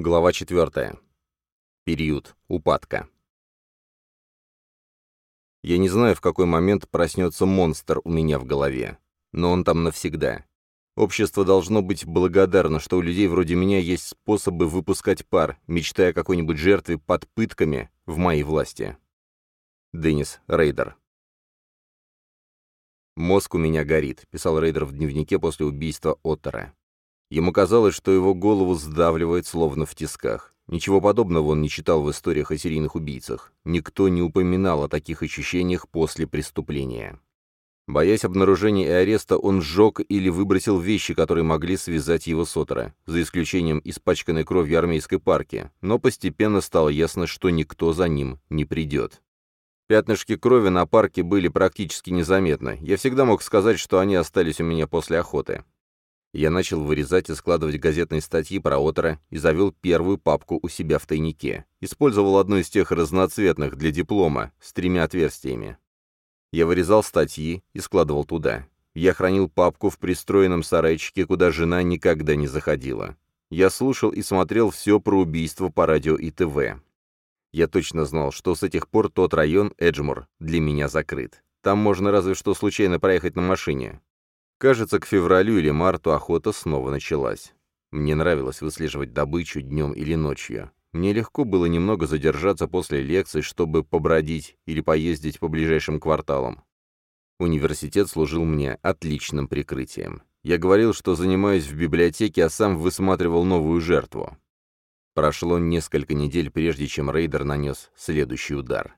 Глава 4. Период упадка. Я не знаю, в какой момент проснется монстр у меня в голове, но он там навсегда. Общество должно быть благодарно, что у людей вроде меня есть способы выпускать пар, мечтая о какой-нибудь жертве под пытками в моей власти. Деннис Рейдер. «Мозг у меня горит», — писал Рейдер в дневнике после убийства Отеро. Ему казалось, что его голову сдавливает, словно в тисках. Ничего подобного он не читал в историях о серийных убийцах. Никто не упоминал о таких ощущениях после преступления. Боясь обнаружения и ареста, он сжег или выбросил вещи, которые могли связать его с Отора, за исключением испачканной кровью армейской парки, но постепенно стало ясно, что никто за ним не придет. Пятнышки крови на парке были практически незаметны. Я всегда мог сказать, что они остались у меня после охоты. Я начал вырезать и складывать газетные статьи про Отора и завел первую папку у себя в тайнике. Использовал одну из тех разноцветных для диплома с тремя отверстиями. Я вырезал статьи и складывал туда. Я хранил папку в пристроенном сарайчике, куда жена никогда не заходила. Я слушал и смотрел все про убийство по радио и ТВ. Я точно знал, что с этих пор тот район, Эджмур, для меня закрыт. Там можно разве что случайно проехать на машине. Кажется, к февралю или марту охота снова началась. Мне нравилось выслеживать добычу днем или ночью. Мне легко было немного задержаться после лекций, чтобы побродить или поездить по ближайшим кварталам. Университет служил мне отличным прикрытием. Я говорил, что занимаюсь в библиотеке, а сам высматривал новую жертву. Прошло несколько недель, прежде чем Рейдер нанес следующий удар.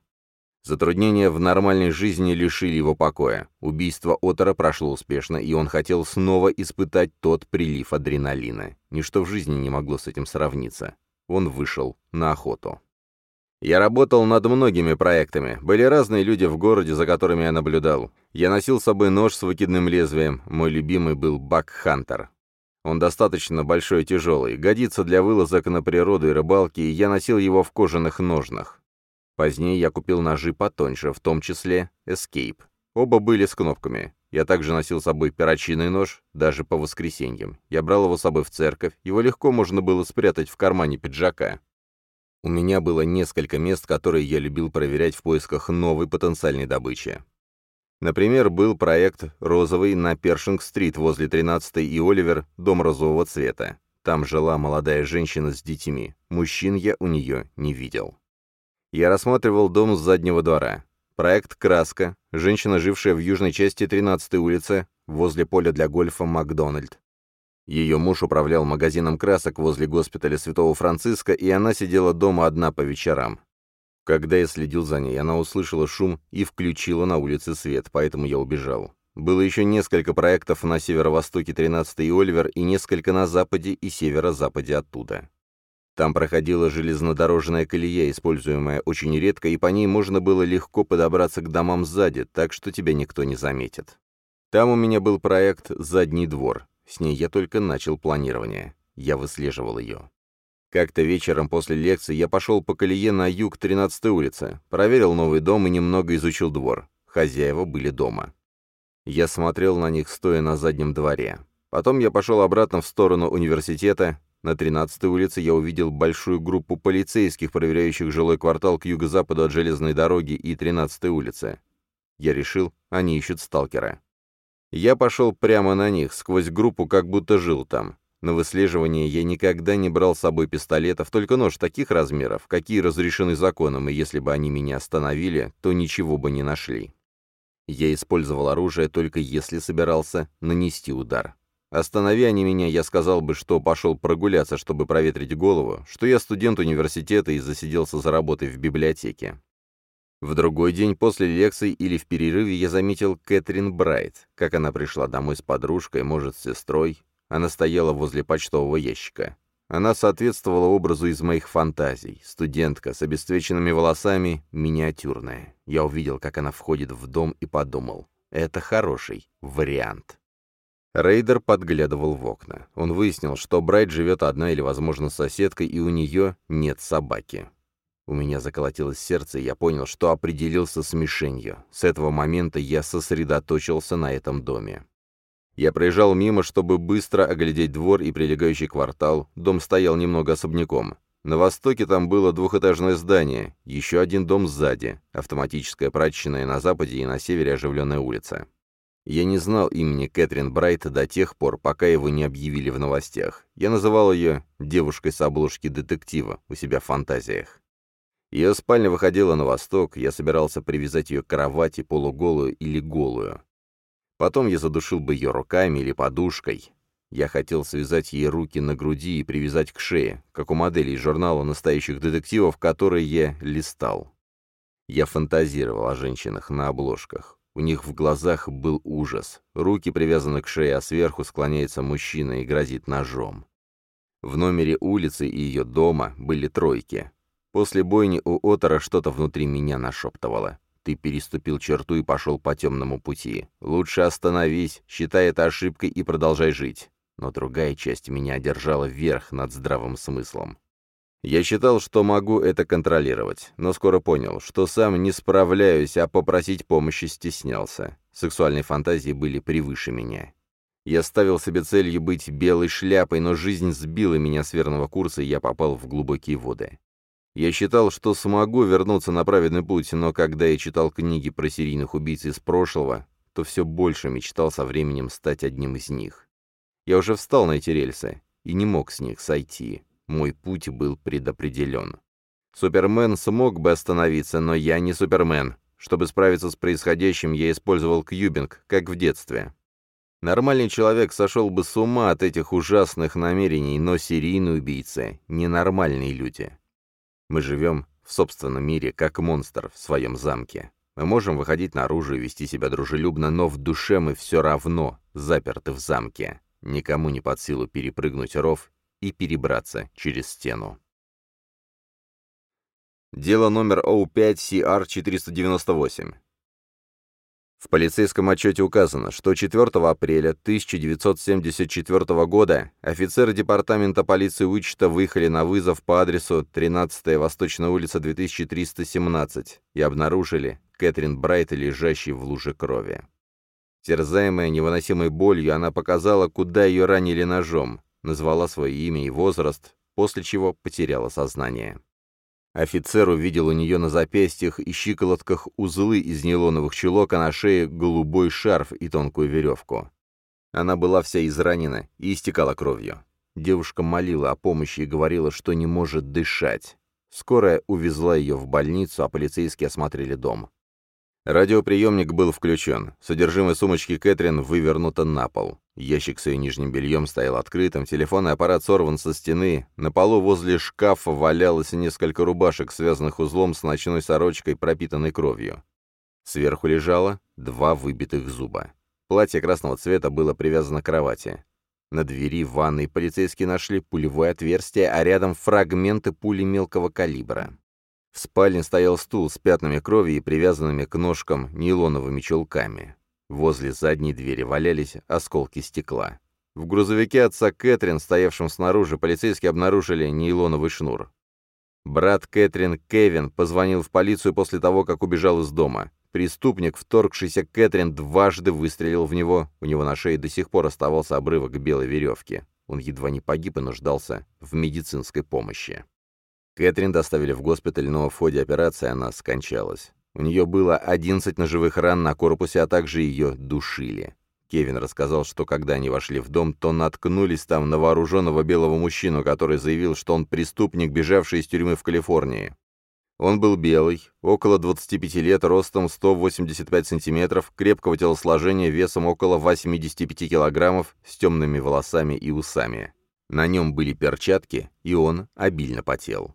Затруднения в нормальной жизни лишили его покоя. Убийство Отора прошло успешно, и он хотел снова испытать тот прилив адреналина. Ничто в жизни не могло с этим сравниться. Он вышел на охоту. Я работал над многими проектами. Были разные люди в городе, за которыми я наблюдал. Я носил с собой нож с выкидным лезвием. Мой любимый был Бак Хантер. Он достаточно большой и тяжелый, годится для вылазок на природу и рыбалки, и я носил его в кожаных ножнах. Позднее я купил ножи потоньше, в том числе Escape. Оба были с кнопками. Я также носил с собой перочинный нож, даже по воскресеньям. Я брал его с собой в церковь, его легко можно было спрятать в кармане пиджака. У меня было несколько мест, которые я любил проверять в поисках новой потенциальной добычи. Например, был проект «Розовый» на Першинг-стрит возле 13-й и Оливер, дом розового цвета. Там жила молодая женщина с детьми. Мужчин я у нее не видел. Я рассматривал дом с заднего двора. Проект «Краска», женщина, жившая в южной части 13-й улицы, возле поля для гольфа «Макдональд». Ее муж управлял магазином красок возле госпиталя Святого Франциска, и она сидела дома одна по вечерам. Когда я следил за ней, она услышала шум и включила на улице свет, поэтому я убежал. Было еще несколько проектов на северо-востоке 13-й и Оливер и несколько на западе и северо-западе оттуда. Там проходила железнодорожная колея, используемая очень редко, и по ней можно было легко подобраться к домам сзади, так что тебя никто не заметит. Там у меня был проект «Задний двор». С ней я только начал планирование. Я выслеживал ее. Как-то вечером после лекции я пошел по колее на юг 13-й улицы, проверил новый дом и немного изучил двор. Хозяева были дома. Я смотрел на них, стоя на заднем дворе. Потом я пошел обратно в сторону университета, на 13-й улице я увидел большую группу полицейских, проверяющих жилой квартал к юго-западу от железной дороги и 13-й улицы. Я решил, они ищут сталкера. Я пошел прямо на них, сквозь группу, как будто жил там. На выслеживание я никогда не брал с собой пистолетов, только нож таких размеров, какие разрешены законом, и если бы они меня остановили, то ничего бы не нашли. Я использовал оружие только если собирался нанести удар. Останови они меня, я сказал бы, что пошел прогуляться, чтобы проветрить голову, что я студент университета и засиделся за работой в библиотеке. В другой день после лекций или в перерыве я заметил Кэтрин Брайт, как она пришла домой с подружкой, может, с сестрой. Она стояла возле почтового ящика. Она соответствовала образу из моих фантазий. Студентка с обесцвеченными волосами, миниатюрная. Я увидел, как она входит в дом и подумал, это хороший вариант. Рейдер подглядывал в окна. Он выяснил, что Брайт живет одна или, возможно, с соседкой, и у нее нет собаки. У меня заколотилось сердце, и я понял, что определился с мишенью. С этого момента я сосредоточился на этом доме. Я проезжал мимо, чтобы быстро оглядеть двор и прилегающий квартал, дом стоял немного особняком. На востоке там было двухэтажное здание, еще один дом сзади, автоматическая прачечная на западе и на севере оживленная улица. Я не знал имени Кэтрин Брайт до тех пор, пока его не объявили в новостях. Я называл ее «девушкой с обложки детектива» у себя в фантазиях. Ее спальня выходила на восток, я собирался привязать ее к кровати полуголую или голую. Потом я задушил бы ее руками или подушкой, я хотел связать ей руки на груди и привязать к шее, как у моделей журнала настоящих детективов, которые я листал. Я фантазировал о женщинах на обложках. У них в глазах был ужас. Руки привязаны к шее, а сверху склоняется мужчина и грозит ножом. В номере улицы и ее дома были тройки. После бойни у Отора что-то внутри меня нашептывало. Ты переступил черту и пошел по темному пути. Лучше остановись, считай это ошибкой и продолжай жить но другая часть меня одержала верх над здравым смыслом. Я считал, что могу это контролировать, но скоро понял, что сам не справляюсь, а попросить помощи стеснялся. Сексуальные фантазии были превыше меня. Я ставил себе целью быть белой шляпой, но жизнь сбила меня с верного курса, и я попал в глубокие воды. Я считал, что смогу вернуться на праведный путь, но когда я читал книги про серийных убийц из прошлого, то все больше мечтал со временем стать одним из них. Я уже встал на эти рельсы и не мог с них сойти. Мой путь был предопределен. Супермен смог бы остановиться, но я не Супермен. Чтобы справиться с происходящим, я использовал кьюбинг, как в детстве. Нормальный человек сошел бы с ума от этих ужасных намерений, но серийные убийцы — ненормальные люди. Мы живем в собственном мире, как монстр в своем замке. Мы можем выходить наружу и вести себя дружелюбно, но в душе мы все равно заперты в замке. Никому не под силу перепрыгнуть ров и перебраться через стену. Дело номер O5CR-498. В полицейском отчете указано, что 4 апреля 1974 года офицеры департамента полиции Уичта выехали на вызов по адресу 13 Восточная улица 2317 и обнаружили Кэтрин Брайт, лежащей в луже крови. Терзаемая невыносимой болью, она показала, куда ее ранили ножом, назвала свое имя и возраст, после чего потеряла сознание. Офицер увидел у нее на запястьях и щиколотках узлы из нейлоновых чулок, а на шее голубой шарф и тонкую веревку. Она была вся изранена и истекала кровью. Девушка молила о помощи и говорила, что не может дышать. Скорая увезла ее в больницу, а полицейские осмотрели дом. Радиоприемник был включен. Содержимое сумочки Кэтрин вывернуто на пол. Ящик с ее нижним бельем стоял открытым, телефонный аппарат сорван со стены. На полу возле шкафа валялось несколько рубашек, связанных узлом с ночной сорочкой, пропитанной кровью. Сверху лежало два выбитых зуба. Платье красного цвета было привязано к кровати. На двери ванной полицейские нашли пулевое отверстие, а рядом фрагменты пули мелкого калибра. В спальне стоял стул с пятнами крови и привязанными к ножкам нейлоновыми чулками. Возле задней двери валялись осколки стекла. В грузовике отца Кэтрин, стоявшем снаружи, полицейские обнаружили нейлоновый шнур. Брат Кэтрин Кевин позвонил в полицию после того, как убежал из дома. Преступник, вторгшийся Кэтрин, дважды выстрелил в него. У него на шее до сих пор оставался обрывок белой веревки. Он едва не погиб и нуждался в медицинской помощи. Кэтрин доставили в госпиталь, но в ходе операции она скончалась. У нее было 11 ножевых ран на корпусе, а также ее душили. Кевин рассказал, что когда они вошли в дом, то наткнулись там на вооруженного белого мужчину, который заявил, что он преступник, бежавший из тюрьмы в Калифорнии. Он был белый, около 25 лет, ростом 185 сантиметров, крепкого телосложения, весом около 85 килограммов, с темными волосами и усами. На нем были перчатки, и он обильно потел.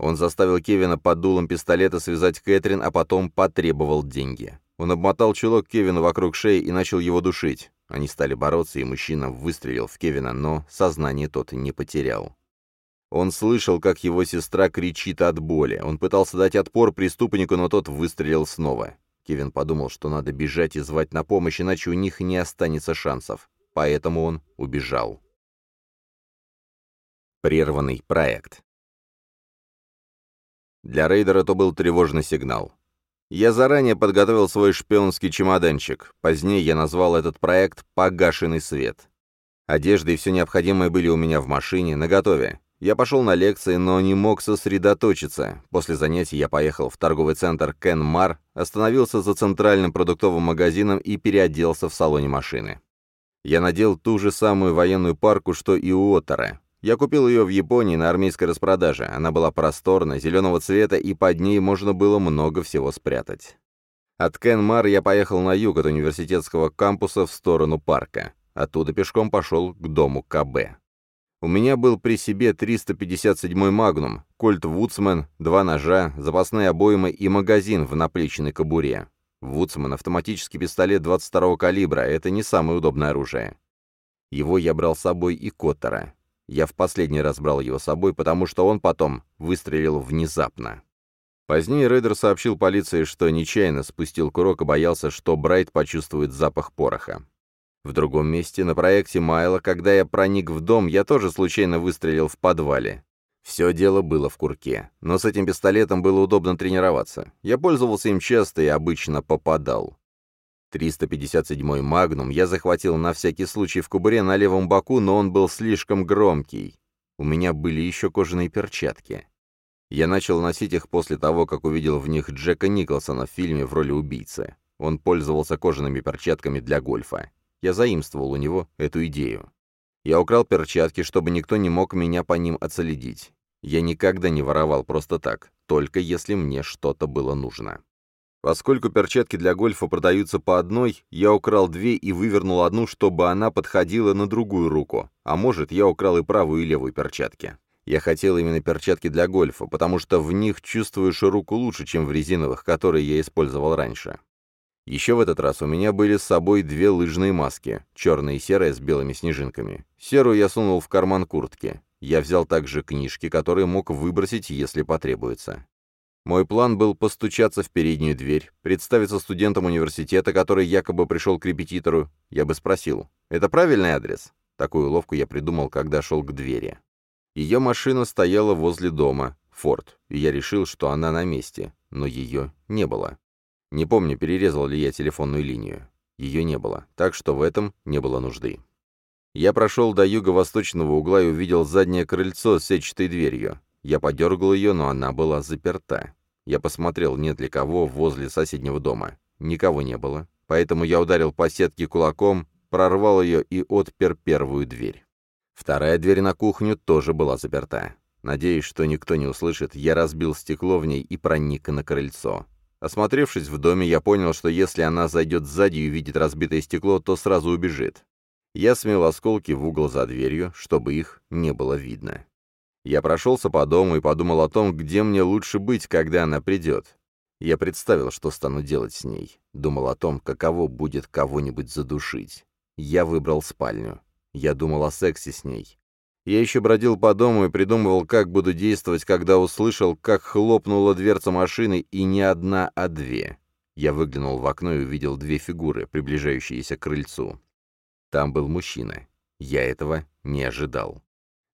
Он заставил Кевина под дулом пистолета связать Кэтрин, а потом потребовал деньги. Он обмотал чулок Кевину вокруг шеи и начал его душить. Они стали бороться, и мужчина выстрелил в Кевина, но сознание тот не потерял. Он слышал, как его сестра кричит от боли. Он пытался дать отпор преступнику, но тот выстрелил снова. Кевин подумал, что надо бежать и звать на помощь, иначе у них не останется шансов. Поэтому он убежал. Прерванный проект для рейдера это был тревожный сигнал. Я заранее подготовил свой шпионский чемоданчик. Позднее я назвал этот проект «Погашенный свет». Одежда и все необходимое были у меня в машине, наготове. Я пошел на лекции, но не мог сосредоточиться. После занятий я поехал в торговый центр Кен-Мар, остановился за центральным продуктовым магазином и переоделся в салоне машины. Я надел ту же самую военную парку, что и у Оттера. Я купил ее в Японии на армейской распродаже. Она была просторной, зеленого цвета, и под ней можно было много всего спрятать. От Кен-Мар я поехал на юг от университетского кампуса в сторону парка. Оттуда пешком пошел к дому КБ. У меня был при себе 357-й «Магнум», кольт «Вудсмен», два ножа, запасные обоймы и магазин в наплечной кобуре. «Вудсмен» — автоматический пистолет 22-го калибра, это не самое удобное оружие. Его я брал с собой и к Отеро. Я в последний раз брал его с собой, потому что он потом выстрелил внезапно. Позднее Рейдер сообщил полиции, что нечаянно спустил курок и боялся, что Брайт почувствует запах пороха. В другом месте, на проекте Майла, когда я проник в дом, я тоже случайно выстрелил в подвале. Все дело было в курке, но с этим пистолетом было удобно тренироваться. Я пользовался им часто и обычно попадал. 357-й «Магнум» я захватил на всякий случай в кубуре на левом боку, но он был слишком громкий. У меня были еще кожаные перчатки. Я начал носить их после того, как увидел в них Джека Николсона в фильме в роли убийцы. Он пользовался кожаными перчатками для гольфа. Я заимствовал у него эту идею. Я украл перчатки, чтобы никто не мог меня по ним отследить. Я никогда не воровал просто так, только если мне что-то было нужно. Поскольку перчатки для гольфа продаются по одной, я украл две и вывернул одну, чтобы она подходила на другую руку. А может, я украл и правую, и левую перчатки. Я хотел именно перчатки для гольфа, потому что в них чувствуешь руку лучше, чем в резиновых, которые я использовал раньше. Еще в этот раз у меня были с собой две лыжные маски, черная и серая с белыми снежинками. Серую я сунул в карман куртки. Я взял также книжки, которые мог выбросить, если потребуется. Мой план был постучаться в переднюю дверь, представиться студентом университета, который якобы пришел к репетитору. Я бы спросил, это правильный адрес? Такую уловку я придумал, когда шел к двери. Ее машина стояла возле дома, Форд, и я решил, что она на месте, но ее не было. Не помню, перерезал ли я телефонную линию. Ее не было, так что в этом не было нужды. Я прошел до юго-восточного угла и увидел заднее крыльцо с сетчатой дверью. Я подергал ее, но она была заперта. Я посмотрел, нет ли кого возле соседнего дома. Никого не было, поэтому я ударил по сетке кулаком, прорвал ее и отпер первую дверь. Вторая дверь на кухню тоже была заперта. Надеясь, что никто не услышит, я разбил стекло в ней и проник на крыльцо. Осмотревшись в доме, я понял, что если она зайдет сзади и увидит разбитое стекло, то сразу убежит. Я смел осколки в угол за дверью, чтобы их не было видно. Я прошелся по дому и подумал о том, где мне лучше быть, когда она придет. Я представил, что стану делать с ней. Думал о том, каково будет кого-нибудь задушить. Я выбрал спальню. Я думал о сексе с ней. Я еще бродил по дому и придумывал, как буду действовать, когда услышал, как хлопнула дверца машины, и не одна, а две. Я выглянул в окно и увидел две фигуры, приближающиеся к крыльцу. Там был мужчина. Я этого не ожидал.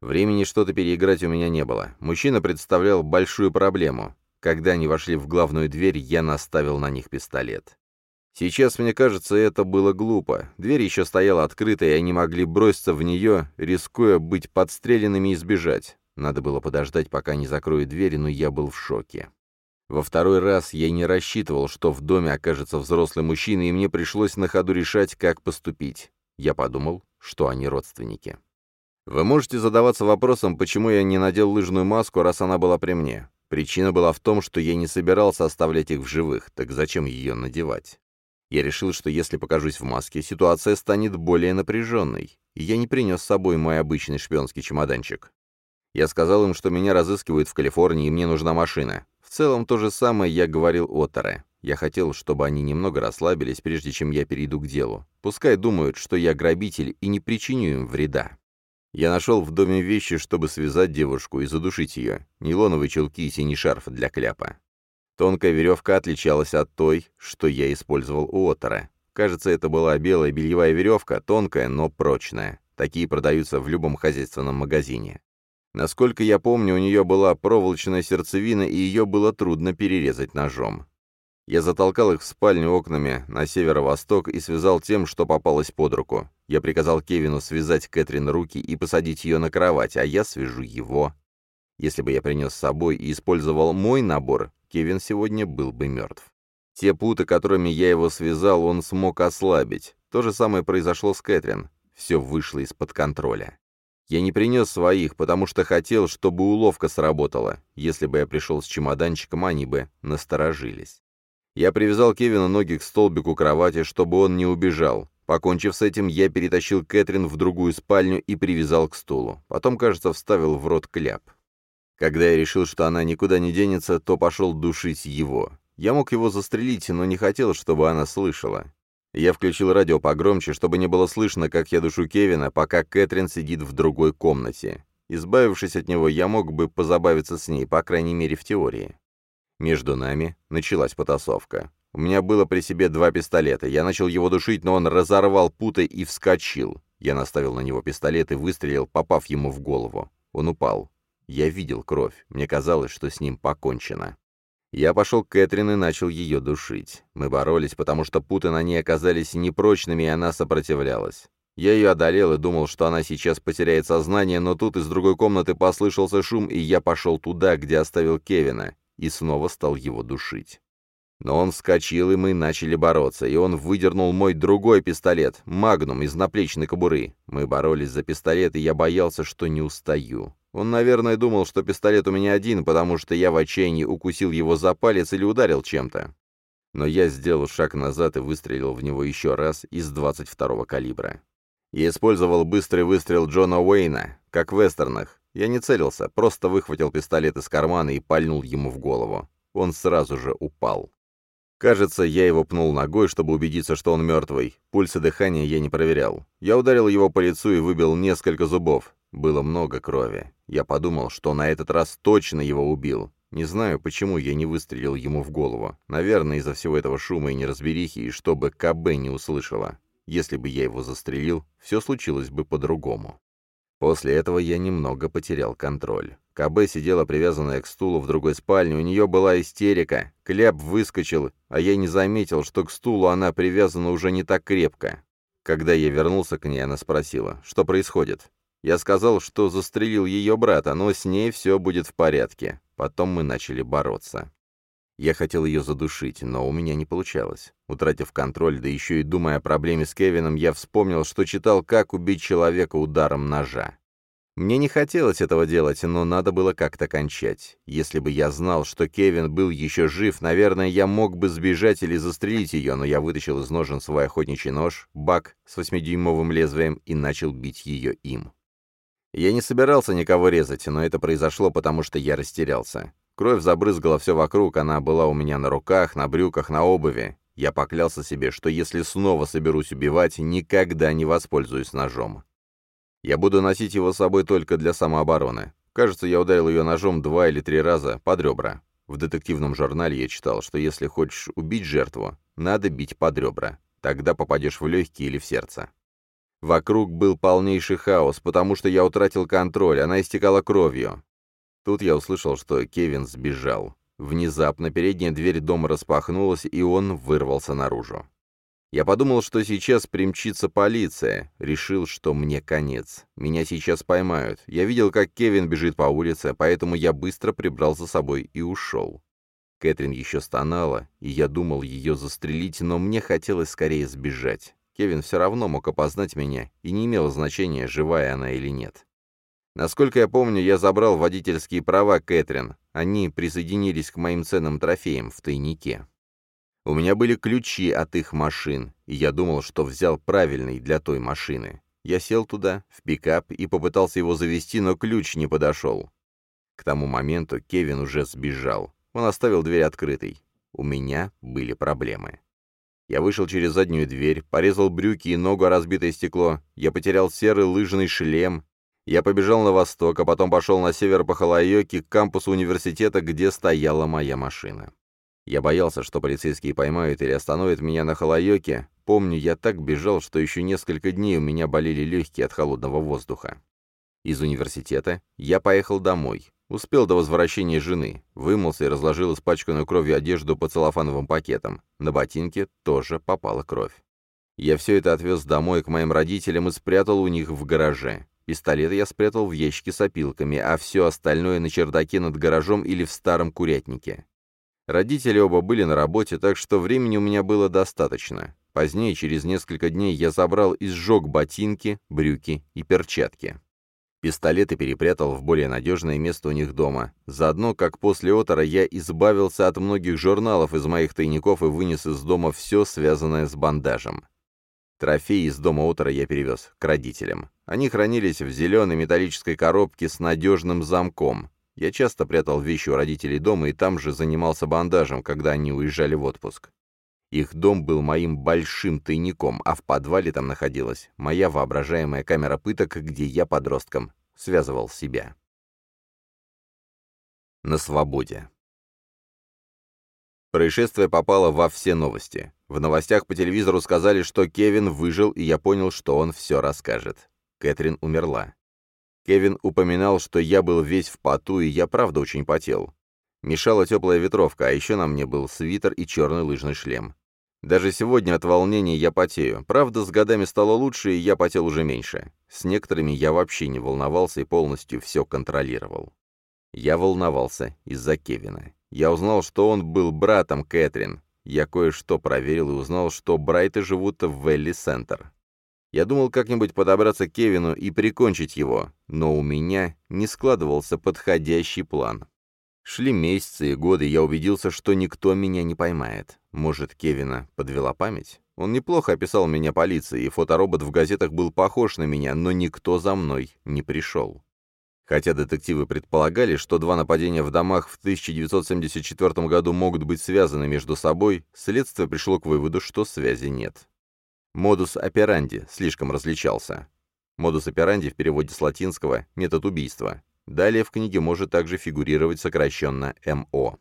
Времени что-то переиграть у меня не было. Мужчина представлял большую проблему. Когда они вошли в главную дверь, я наставил на них пистолет. Сейчас, мне кажется, это было глупо. Дверь еще стояла открытой, и они могли броситься в нее, рискуя быть подстреленными и сбежать. Надо было подождать, пока не закроют дверь, но я был в шоке. Во второй раз я не рассчитывал, что в доме окажется взрослый мужчина, и мне пришлось на ходу решать, как поступить. Я подумал, что они родственники. Вы можете задаваться вопросом, почему я не надел лыжную маску, раз она была при мне. Причина была в том, что я не собирался оставлять их в живых, так зачем ее надевать? Я решил, что если покажусь в маске, ситуация станет более напряженной, и я не принес с собой мой обычный шпионский чемоданчик. Я сказал им, что меня разыскивают в Калифорнии, и мне нужна машина. В целом то же самое я говорил Оттере. Я хотел, чтобы они немного расслабились, прежде чем я перейду к делу. Пускай думают, что я грабитель и не причиню им вреда. Я нашел в доме вещи, чтобы связать девушку и задушить ее. Нейлоновые чулки и синий шарф для кляпа. Тонкая веревка отличалась от той, что я использовал у Оттера. Кажется, это была белая бельевая веревка, тонкая, но прочная. Такие продаются в любом хозяйственном магазине. Насколько я помню, у нее была проволочная сердцевина, и ее было трудно перерезать ножом. Я затолкал их в спальню окнами на северо-восток и связал тем, что попалось под руку. Я приказал Кевину связать Кэтрин руки и посадить ее на кровать, а я свяжу его. Если бы я принес с собой и использовал мой набор, Кевин сегодня был бы мертв. Те путы, которыми я его связал, он смог ослабить. То же самое произошло с Кэтрин. Все вышло из-под контроля. Я не принес своих, потому что хотел, чтобы уловка сработала. Если бы я пришел с чемоданчиком, они бы насторожились. Я привязал Кевина ноги к столбику кровати, чтобы он не убежал. Покончив с этим, я перетащил Кэтрин в другую спальню и привязал к стулу. Потом, кажется, вставил в рот кляп. Когда я решил, что она никуда не денется, то пошел душить его. Я мог его застрелить, но не хотел, чтобы она слышала. Я включил радио погромче, чтобы не было слышно, как я душу Кевина, пока Кэтрин сидит в другой комнате. Избавившись от него, я мог бы позабавиться с ней, по крайней мере, в теории. Между нами началась потасовка. У меня было при себе два пистолета. Я начал его душить, но он разорвал путы и вскочил. Я наставил на него пистолет и выстрелил, попав ему в голову. Он упал. Я видел кровь. Мне казалось, что с ним покончено. Я пошел к Кэтрин и начал ее душить. Мы боролись, потому что путы на ней оказались непрочными, и она сопротивлялась. Я ее одолел и думал, что она сейчас потеряет сознание, но тут из другой комнаты послышался шум, и я пошел туда, где оставил Кевина и снова стал его душить. Но он вскочил, и мы начали бороться, и он выдернул мой другой пистолет, магнум из наплечной кобуры. Мы боролись за пистолет, и я боялся, что не устаю. Он, наверное, думал, что пистолет у меня один, потому что я в отчаянии укусил его за палец или ударил чем-то. Но я сделал шаг назад и выстрелил в него еще раз из 22-го калибра. Я использовал быстрый выстрел Джона Уэйна, как в вестернах, я не целился, просто выхватил пистолет из кармана и пальнул ему в голову. Он сразу же упал. Кажется, я его пнул ногой, чтобы убедиться, что он мертвый. Пульс и дыхание я не проверял. Я ударил его по лицу и выбил несколько зубов. Было много крови. Я подумал, что на этот раз точно его убил. Не знаю, почему я не выстрелил ему в голову. Наверное, из-за всего этого шума и неразберихи, и чтобы КБ не услышала. Если бы я его застрелил, все случилось бы по-другому. После этого я немного потерял контроль. КБ сидела привязанная к стулу в другой спальне, у нее была истерика. Кляп выскочил, а я не заметил, что к стулу она привязана уже не так крепко. Когда я вернулся к ней, она спросила, что происходит. Я сказал, что застрелил ее брата, но с ней все будет в порядке. Потом мы начали бороться. Я хотел ее задушить, но у меня не получалось. Утратив контроль, да еще и думая о проблеме с Кевином, я вспомнил, что читал «Как убить человека ударом ножа». Мне не хотелось этого делать, но надо было как-то кончать. Если бы я знал, что Кевин был еще жив, наверное, я мог бы сбежать или застрелить ее, но я вытащил из ножен свой охотничий нож, бак с восьмидюймовым лезвием, и начал бить ее им. Я не собирался никого резать, но это произошло, потому что я растерялся. Кровь забрызгала все вокруг, она была у меня на руках, на брюках, на обуви. Я поклялся себе, что если снова соберусь убивать, никогда не воспользуюсь ножом. Я буду носить его с собой только для самообороны. Кажется, я ударил ее ножом два или три раза под ребра. В детективном журнале я читал, что если хочешь убить жертву, надо бить под ребра. Тогда попадешь в легкие или в сердце. Вокруг был полнейший хаос, потому что я утратил контроль, она истекала кровью. Тут я услышал, что Кевин сбежал. Внезапно передняя дверь дома распахнулась, и он вырвался наружу. Я подумал, что сейчас примчится полиция. Решил, что мне конец. Меня сейчас поймают. Я видел, как Кевин бежит по улице, поэтому я быстро прибрал за собой и ушел. Кэтрин еще стонала, и я думал ее застрелить, но мне хотелось скорее сбежать. Кевин все равно мог опознать меня, и не имело значения, живая она или нет. Насколько я помню, я забрал водительские права Кэтрин. Они присоединились к моим ценным трофеям в тайнике. У меня были ключи от их машин, и я думал, что взял правильный для той машины. Я сел туда, в пикап, и попытался его завести, но ключ не подошел. К тому моменту Кевин уже сбежал. Он оставил дверь открытой. У меня были проблемы. Я вышел через заднюю дверь, порезал брюки и ногу о разбитое стекло. Я потерял серый лыжный шлем, я побежал на восток, а потом пошел на север по Халайоке к кампусу университета, где стояла моя машина. Я боялся, что полицейские поймают или остановят меня на Халайоке. Помню, я так бежал, что еще несколько дней у меня болели легкие от холодного воздуха. Из университета я поехал домой. Успел до возвращения жены. Вымылся и разложил испачканную кровью одежду по целлофановым пакетам. На ботинке тоже попала кровь. Я все это отвез домой к моим родителям и спрятал у них в гараже. Пистолет я спрятал в ящике с опилками, а все остальное на чердаке над гаражом или в старом курятнике. Родители оба были на работе, так что времени у меня было достаточно. Позднее, через несколько дней, я забрал и сжег ботинки, брюки и перчатки. Пистолеты перепрятал в более надежное место у них дома. Заодно, как после Отора, я избавился от многих журналов из моих тайников и вынес из дома все, связанное с бандажем. Трофеи из дома Отора я перевез к родителям. Они хранились в зеленой металлической коробке с надежным замком. Я часто прятал вещи у родителей дома и там же занимался бандажем, когда они уезжали в отпуск. Их дом был моим большим тайником, а в подвале там находилась моя воображаемая камера пыток, где я подростком связывал себя. На свободе. Происшествие попало во все новости. В новостях по телевизору сказали, что Кевин выжил, и я понял, что он все расскажет. Кэтрин умерла. Кевин упоминал, что я был весь в поту, и я правда очень потел. Мешала теплая ветровка, а еще на мне был свитер и черный лыжный шлем. Даже сегодня от волнения я потею. Правда, с годами стало лучше, и я потел уже меньше. С некоторыми я вообще не волновался и полностью все контролировал. Я волновался из-за Кевина. Я узнал, что он был братом Кэтрин. Я кое-что проверил и узнал, что Брайты живут в Велли-Центр. Я думал как-нибудь подобраться к Кевину и прикончить его, но у меня не складывался подходящий план. Шли месяцы и годы, я убедился, что никто меня не поймает. Может, Кевина подвела память? Он неплохо описал меня полиции, и фоторобот в газетах был похож на меня, но никто за мной не пришел. Хотя детективы предполагали, что два нападения в домах в 1974 году могут быть связаны между собой, следствие пришло к выводу, что связи нет. Модус операнди слишком различался. Модус операнди в переводе с латинского «метод убийства». Далее в книге может также фигурировать сокращенно МО.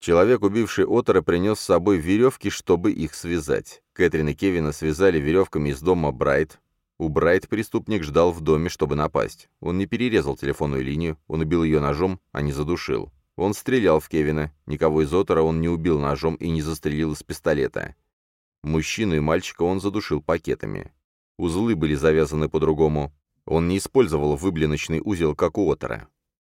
Человек, убивший Отора, принес с собой веревки, чтобы их связать. Кэтрин и Кевина связали веревками из дома Брайт. У Брайт преступник ждал в доме, чтобы напасть. Он не перерезал телефонную линию, он убил ее ножом, а не задушил. Он стрелял в Кевина. Никого из Отора он не убил ножом и не застрелил из пистолета. Мужчину и мальчика он задушил пакетами. Узлы были завязаны по-другому. Он не использовал выблиночный узел, как у Отора.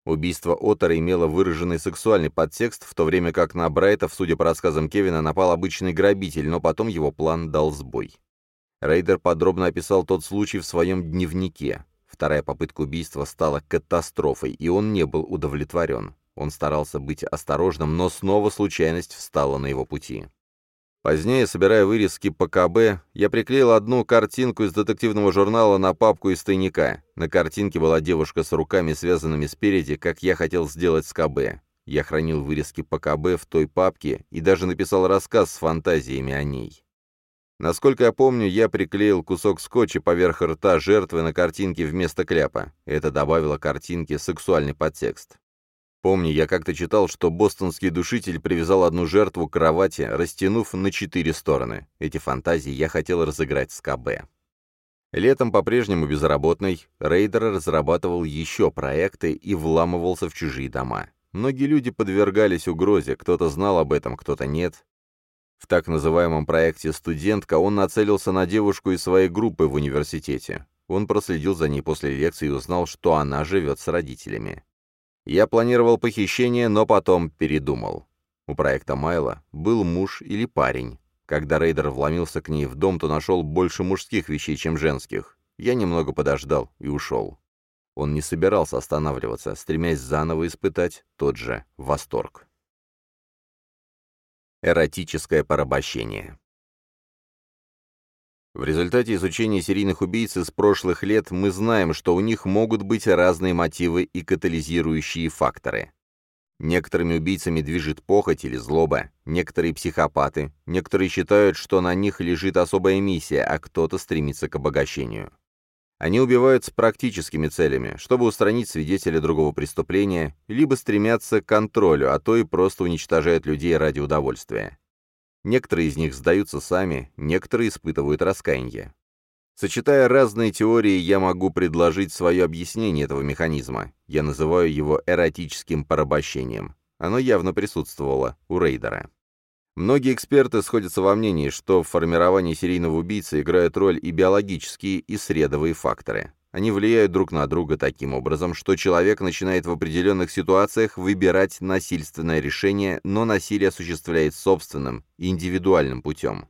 Убийство Отора имело выраженный сексуальный подтекст, в то время как на Брайтов, судя по рассказам Кевина, напал обычный грабитель, но потом его план дал сбой. Рейдер подробно описал тот случай в своем дневнике. Вторая попытка убийства стала катастрофой, и он не был удовлетворен. Он старался быть осторожным, но снова случайность встала на его пути. Позднее, собирая вырезки по КБ, я приклеил одну картинку из детективного журнала на папку из тайника. На картинке была девушка с руками, связанными спереди, как я хотел сделать с КБ. Я хранил вырезки по КБ в той папке и даже написал рассказ с фантазиями о ней. Насколько я помню, я приклеил кусок скотча поверх рта жертвы на картинке вместо кляпа. Это добавило картинке сексуальный подтекст. Помню, я как-то читал, что бостонский душитель привязал одну жертву к кровати, растянув на четыре стороны. Эти фантазии я хотел разыграть с КБ. Летом, по-прежнему безработный, Рейдер разрабатывал еще проекты и вламывался в чужие дома. Многие люди подвергались угрозе, кто-то знал об этом, кто-то нет. В так называемом проекте «Студентка» он нацелился на девушку из своей группы в университете. Он проследил за ней после лекции и узнал, что она живет с родителями. Я планировал похищение, но потом передумал. У проекта Майла был муж или парень. Когда рейдер вломился к ней в дом, то нашел больше мужских вещей, чем женских. Я немного подождал и ушел. Он не собирался останавливаться, стремясь заново испытать тот же восторг. Эротическое порабощение в результате изучения серийных убийц из прошлых лет мы знаем, что у них могут быть разные мотивы и катализирующие факторы. Некоторыми убийцами движет похоть или злоба, некоторые психопаты, некоторые считают, что на них лежит особая миссия, а кто-то стремится к обогащению. Они убивают с практическими целями, чтобы устранить свидетеля другого преступления, либо стремятся к контролю, а то и просто уничтожают людей ради удовольствия. Некоторые из них сдаются сами, некоторые испытывают раскаяние. Сочетая разные теории, я могу предложить свое объяснение этого механизма. Я называю его эротическим порабощением. Оно явно присутствовало у Рейдера. Многие эксперты сходятся во мнении, что в формировании серийного убийцы играют роль и биологические, и средовые факторы. Они влияют друг на друга таким образом, что человек начинает в определенных ситуациях выбирать насильственное решение, но насилие осуществляет собственным, индивидуальным путем.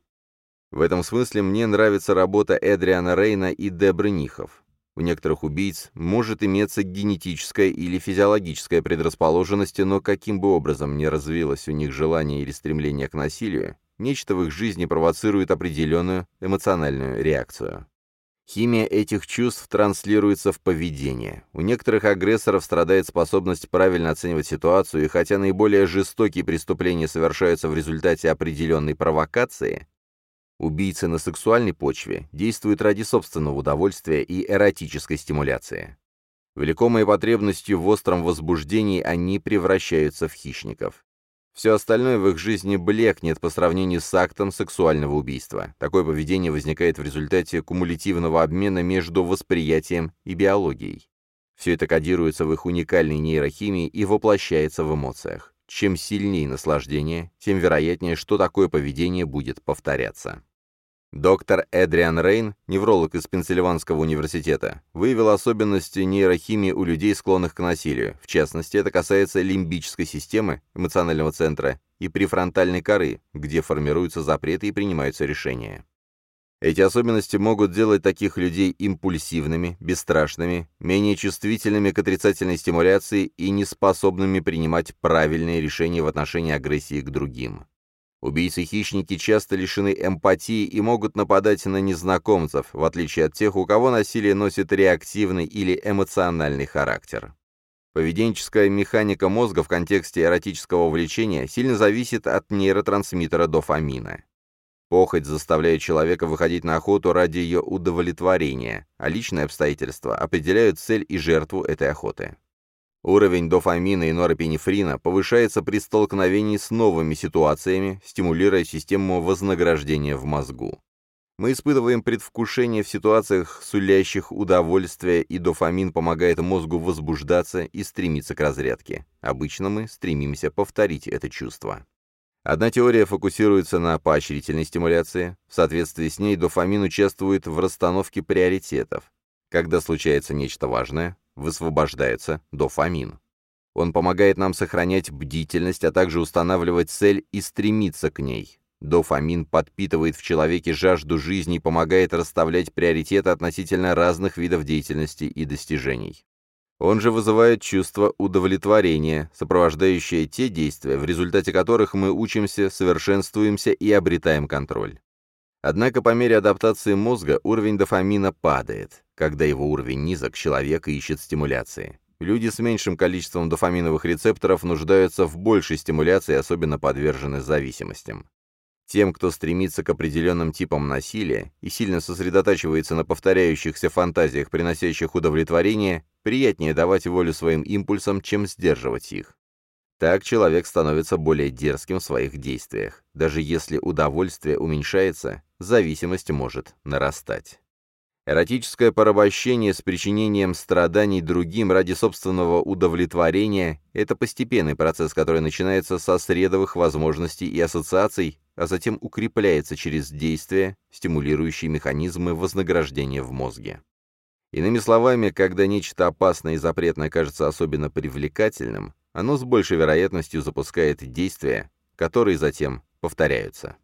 В этом смысле мне нравится работа Эдриана Рейна и Дебры Нихов. У некоторых убийц может иметься генетическая или физиологическая предрасположенность, но каким бы образом ни развилось у них желание или стремление к насилию, нечто в их жизни провоцирует определенную эмоциональную реакцию. Химия этих чувств транслируется в поведение. У некоторых агрессоров страдает способность правильно оценивать ситуацию, и хотя наиболее жестокие преступления совершаются в результате определенной провокации, Убийцы на сексуальной почве действуют ради собственного удовольствия и эротической стимуляции. Великомой потребностью в остром возбуждении они превращаются в хищников. Все остальное в их жизни блекнет по сравнению с актом сексуального убийства. Такое поведение возникает в результате кумулятивного обмена между восприятием и биологией. Все это кодируется в их уникальной нейрохимии и воплощается в эмоциях. Чем сильнее наслаждение, тем вероятнее, что такое поведение будет повторяться. Доктор Эдриан Рейн, невролог из Пенсильванского университета, выявил особенности нейрохимии у людей, склонных к насилию. В частности, это касается лимбической системы, эмоционального центра, и префронтальной коры, где формируются запреты и принимаются решения. Эти особенности могут делать таких людей импульсивными, бесстрашными, менее чувствительными к отрицательной стимуляции и неспособными принимать правильные решения в отношении агрессии к другим. Убийцы-хищники часто лишены эмпатии и могут нападать на незнакомцев, в отличие от тех, у кого насилие носит реактивный или эмоциональный характер. Поведенческая механика мозга в контексте эротического влечения сильно зависит от нейротрансмиттера дофамина. Похоть заставляет человека выходить на охоту ради ее удовлетворения, а личные обстоятельства определяют цель и жертву этой охоты. Уровень дофамина и норопинефрина повышается при столкновении с новыми ситуациями, стимулируя систему вознаграждения в мозгу. Мы испытываем предвкушение в ситуациях, сулящих удовольствие, и дофамин помогает мозгу возбуждаться и стремиться к разрядке. Обычно мы стремимся повторить это чувство. Одна теория фокусируется на поощрительной стимуляции. В соответствии с ней дофамин участвует в расстановке приоритетов. Когда случается нечто важное, высвобождается дофамин. Он помогает нам сохранять бдительность, а также устанавливать цель и стремиться к ней. Дофамин подпитывает в человеке жажду жизни и помогает расставлять приоритеты относительно разных видов деятельности и достижений. Он же вызывает чувство удовлетворения, сопровождающее те действия, в результате которых мы учимся, совершенствуемся и обретаем контроль. Однако по мере адаптации мозга уровень дофамина падает. Когда его уровень низок, человек ищет стимуляции. Люди с меньшим количеством дофаминовых рецепторов нуждаются в большей стимуляции, особенно подвержены зависимостям. Тем, кто стремится к определенным типам насилия и сильно сосредотачивается на повторяющихся фантазиях, приносящих удовлетворение, приятнее давать волю своим импульсам, чем сдерживать их. Так человек становится более дерзким в своих действиях. Даже если удовольствие уменьшается, зависимость может нарастать. Эротическое порабощение с причинением страданий другим ради собственного удовлетворения – это постепенный процесс, который начинается со средовых возможностей и ассоциаций, а затем укрепляется через действия, стимулирующие механизмы вознаграждения в мозге. Иными словами, когда нечто опасное и запретное кажется особенно привлекательным, оно с большей вероятностью запускает действия, которые затем повторяются.